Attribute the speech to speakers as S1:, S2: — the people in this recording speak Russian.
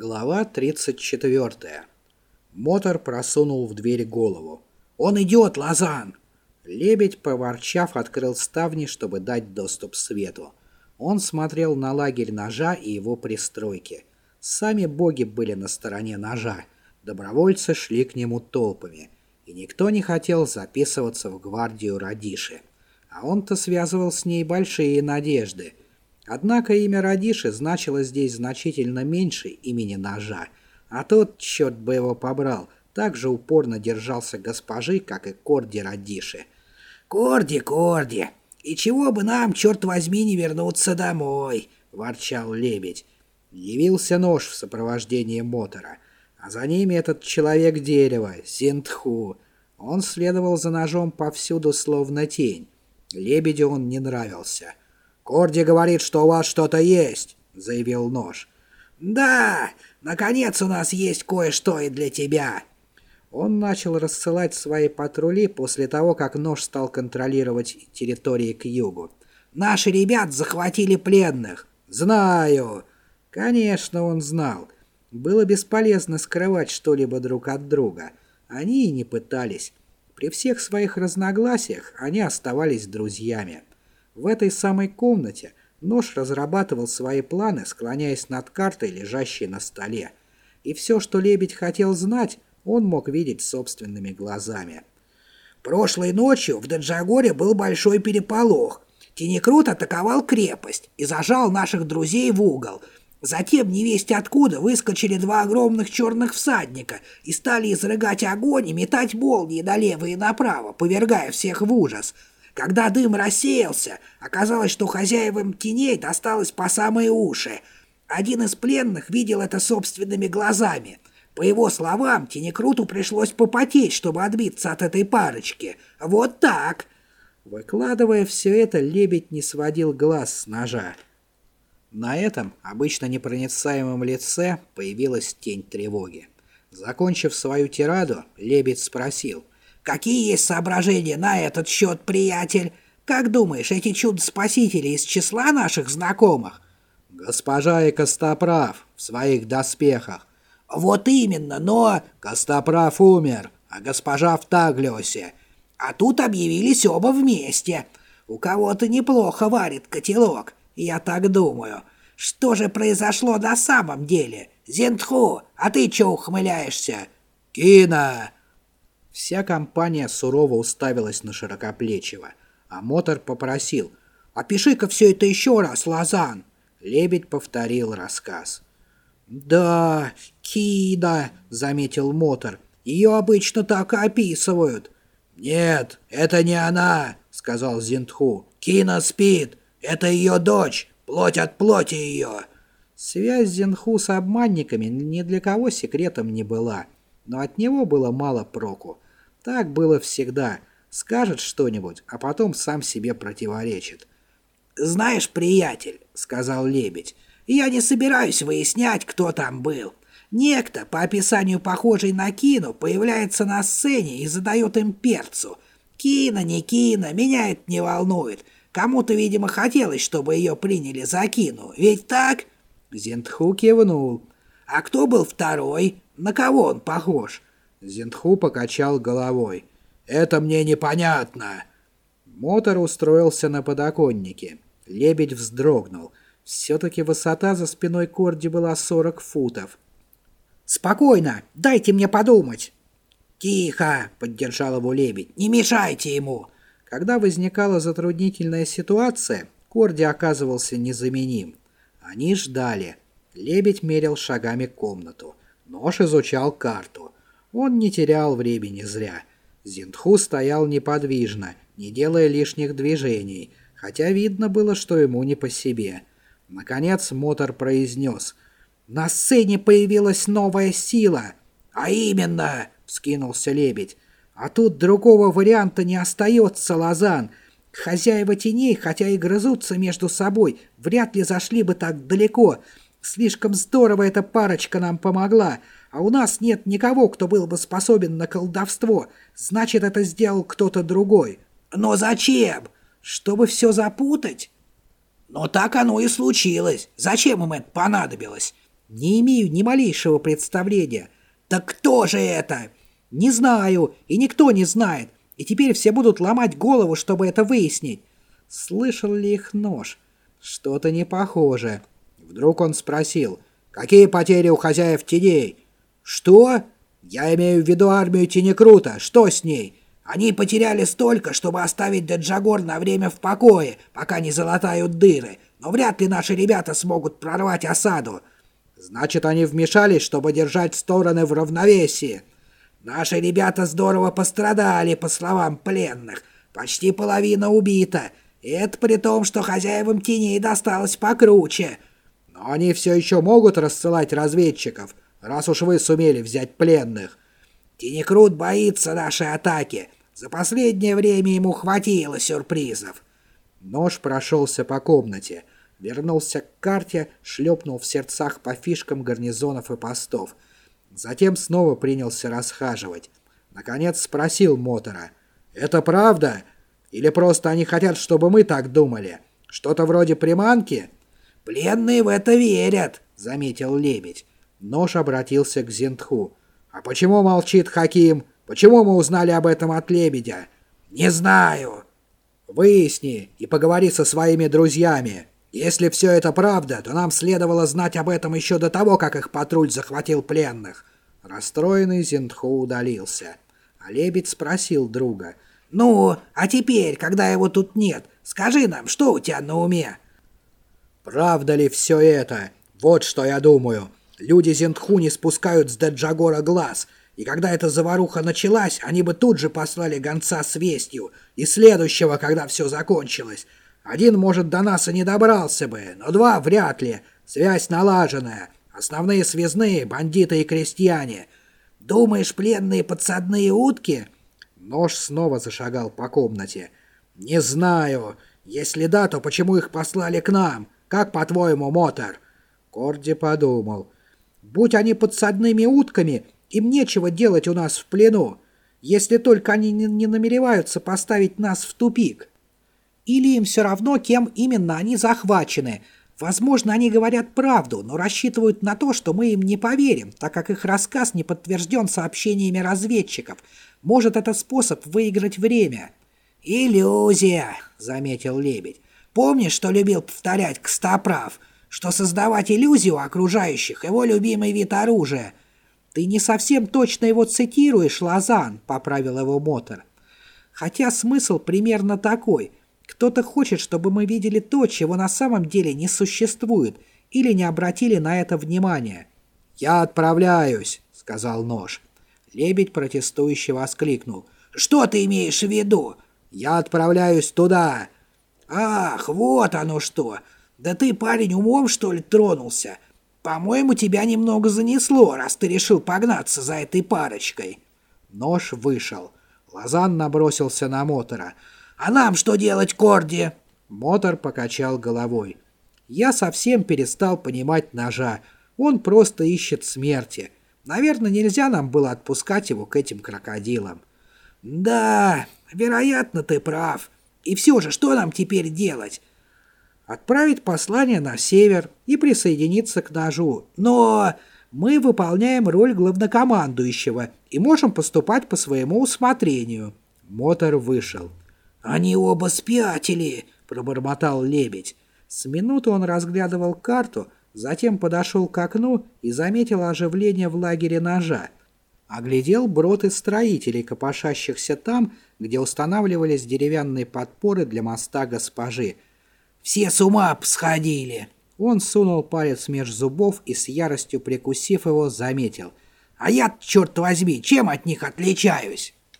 S1: Глава 34. Мотор просунул в дверь голову. «Он идет, Лазан!» Лебедь, поворчав, открыл ставни, чтобы дать доступ свету. Он смотрел на лагерь ножа и его пристройки. Сами боги были на стороне ножа. Добровольцы шли к нему толпами. И никто не хотел записываться в гвардию Радиши. А он-то связывал с ней большие надежды. Однако имя Радиши значило здесь значительно меньше имени ножа. А тот, черт бы его побрал, так же упорно держался госпожи, как и Корди Радиши.
S2: «Корди, Корди, и чего бы нам, черт возьми, не вернуться домой?» — ворчал лебедь.
S1: Явился нож в сопровождении мотора, а за ними этот человек-дерево, Синтху. Он следовал за ножом повсюду, словно тень. Лебедю он не нравился. «Корди говорит, что у вас что-то есть», — заявил нож.
S2: «Да, наконец у нас есть кое-что и для тебя»,
S1: он начал рассылать свои патрули после того, как нож стал контролировать территории к югу.
S2: «Наши ребят захватили пленных!»
S1: «Знаю!» Конечно, он знал. Было бесполезно скрывать что-либо друг от друга. Они и не пытались. При всех своих разногласиях они оставались друзьями. В этой самой комнате нож разрабатывал свои планы, склоняясь над картой, лежащей на столе. И все, что Лебедь хотел знать, он мог видеть собственными глазами.
S2: Прошлой ночью в Даджагоре был большой переполох. Тенекрут атаковал крепость и зажал наших друзей в угол. Затем невесть откуда выскочили два огромных черных всадника и стали изрыгать огонь и метать молнии налево и направо, повергая всех в ужас. Когда дым рассеялся, оказалось, что хозяевам теней досталось по самые уши. Один из пленных видел это собственными глазами — по его словам, Тенекруту пришлось попотеть, чтобы отбиться от этой парочки. Вот так.
S1: Выкладывая все это, лебедь не сводил глаз с ножа. На этом, обычно непроницаемом лице, появилась тень тревоги. Закончив свою тираду, лебедь спросил.
S2: «Какие есть соображения на этот счет, приятель? Как думаешь, эти чудо-спасители из числа наших знакомых?»
S1: «Госпожа и Костоправ в своих доспехах.
S2: «Вот именно, но...»
S1: «Костоправ умер, а госпожа в Таглиосе.
S2: А тут объявились оба вместе. У кого-то неплохо варит котелок, я так думаю. Что же произошло на самом деле? Зентху, а ты чё ухмыляешься?»
S1: «Кина!» Вся компания сурово уставилась на Широкоплечего, а Мотор попросил «Опиши-ка все это еще раз, Лазан!» Лебедь повторил рассказ.
S2: «Да, Кида», — заметил Мотор. «Ее обычно так описывают».
S1: «Нет, это не она», — сказал Зинтху.
S2: «Кина спит. Это ее дочь. Плоть от плоти ее».
S1: Связь Зинху с обманниками ни для кого секретом не была, но от него было мало проку. Так было всегда. Скажет что-нибудь, а потом сам себе противоречит.
S2: «Знаешь, приятель», — сказал Лебедь, — «я не собираюсь выяснять, кто там был. Некто, по описанию похожий на Кину, появляется на сцене и задает им перцу. Кина, не Кина, меня это не волнует. Кому-то, видимо, хотелось, чтобы ее приняли за Кину. Ведь так?»
S1: Зентху кивнул.
S2: «А кто был второй? На кого он похож?»
S1: Зентху покачал головой. «Это мне непонятно». Мотор устроился на подоконнике. Лебедь вздрогнул. Все-таки высота за спиной Корди была 40 футов.
S2: «Спокойно, дайте мне подумать». «Тихо!» — поддержал его лебедь. «Не мешайте ему!»
S1: Когда возникала затруднительная ситуация, Корди оказывался незаменим. Они ждали. Лебедь мерил шагами комнату. Нож изучал карту. Он не терял времени зря. Зинтху стоял неподвижно, не делая лишних движений, хотя видно было, что ему не по себе. Наконец Мотор произнес — на сцене появилась новая сила.
S2: А именно, вскинулся лебедь.
S1: А тут другого варианта не остается, Лазан. Хозяева теней, хотя и грызутся между собой, вряд ли зашли бы так далеко. Слишком здорово эта парочка нам помогла, а у нас нет никого, кто был бы способен на колдовство. Значит, это сделал кто-то другой.
S2: Но зачем? Чтобы все запутать? Но так оно и случилось. Зачем им это понадобилось? Не имею ни малейшего представления.
S1: Так кто же это?
S2: Не знаю, и никто не знает. И теперь все будут ломать голову, чтобы это выяснить. Слышал ли их нож? Что-то не похоже. Вдруг он спросил, какие потери у хозяев теней?
S1: Что? Я имею в виду армию Тенекрута. Что с ней?
S2: Они потеряли столько, чтобы оставить Деджагор на время в покое, пока не залатают дыры. Но вряд ли наши ребята смогут прорвать осаду.
S1: Значит, они вмешались, чтобы держать стороны в равновесии.
S2: Наши ребята здорово пострадали, по словам пленных. Почти половина убита. И это при том, что хозяевам теней досталось покруче.
S1: Но они все еще могут рассылать разведчиков, раз уж вы сумели взять пленных.
S2: Тенекрут боится нашей атаки. За последнее время ему хватило сюрпризов.
S1: Нож прошелся по комнате, вернулся к карте, шлепнул в сердцах по фишкам гарнизонов и постов. Затем снова принялся расхаживать. Наконец спросил Мотора. «Это правда? Или просто они хотят, чтобы мы так думали? Что-то вроде приманки?»
S2: «Пленные в это верят», — заметил Лебедь.
S1: Нож обратился к Зентху. «А почему молчит Хаким? Почему мы узнали об этом от Лебедя?»
S2: «Не знаю».
S1: «Выясни и поговори со своими друзьями. Если все это правда, то нам следовало знать об этом еще до того, как их патруль захватил пленных». Расстроенный Зентху удалился. А Лебедь спросил друга.
S2: «Ну, а теперь, когда его тут нет, скажи нам, что у тебя на уме?»
S1: «Правда ли все это? Вот что я думаю. Люди Зентху не спускают с Даджагора глаз, и когда эта заваруха началась, они бы тут же послали гонца с вестью, и следующего, когда все закончилось. Один, может, до нас и не добрался бы, но два вряд ли. Связь налаженная. Основные связные — бандиты и крестьяне.
S2: Думаешь, пленные подсадные утки?»
S1: Нож снова зашагал по комнате. «Не знаю. Если да, то почему их послали к нам? Как, по-твоему, Мотор?» Корди подумал. Будь они подсадными утками, им нечего делать у нас в плену, если только они не, намереваются поставить нас в тупик. Или им все равно, кем именно они захвачены. Возможно, они говорят правду, но рассчитывают на то, что мы им не поверим, так как их рассказ не подтвержден сообщениями разведчиков. Может, это способ выиграть время.
S2: «Иллюзия», — заметил Лебедь. «Помнишь, что любил повторять Костоправ?» Что создавать иллюзию окружающих – его любимый вид оружия.
S1: «Ты не совсем точно его цитируешь, Лазан», – поправил его Мотор. «Хотя смысл примерно такой. Кто-то хочет, чтобы мы видели то, чего на самом деле не существует, или не обратили на это внимания». «Я отправляюсь», — сказал Нож. Лебедь протестующе воскликнул.
S2: «Что ты имеешь в виду?»
S1: «Я отправляюсь туда».
S2: «Ах, вот оно что! «Да ты, парень, умом, что ли, тронулся? По-моему, тебя немного занесло, раз ты решил погнаться за этой парочкой».
S1: Нож вышел. Лазан набросился на Мотора.
S2: «А нам что делать, Корди?»
S1: Мотор покачал головой. «Я совсем перестал понимать ножа. Он просто ищет смерти. Наверное, нельзя нам было отпускать его к этим крокодилам».
S2: «Да, вероятно, ты прав. И все же, что нам теперь делать?
S1: Отправить послание на север и присоединиться к ножу. Но мы выполняем роль главнокомандующего и можем поступать по своему усмотрению». Мотор вышел.
S2: «Они оба спятили», — пробормотал лебедь.
S1: С минуту он разглядывал карту, затем подошел к окну и заметил оживление в лагере ножа. Оглядел брод из строителей, копошащихся там, где устанавливались деревянные подпоры для моста госпожи —
S2: все с ума сходили!»
S1: Он сунул палец меж зубов и с яростью прикусив его, заметил.
S2: «А я, черт возьми, чем от них отличаюсь?»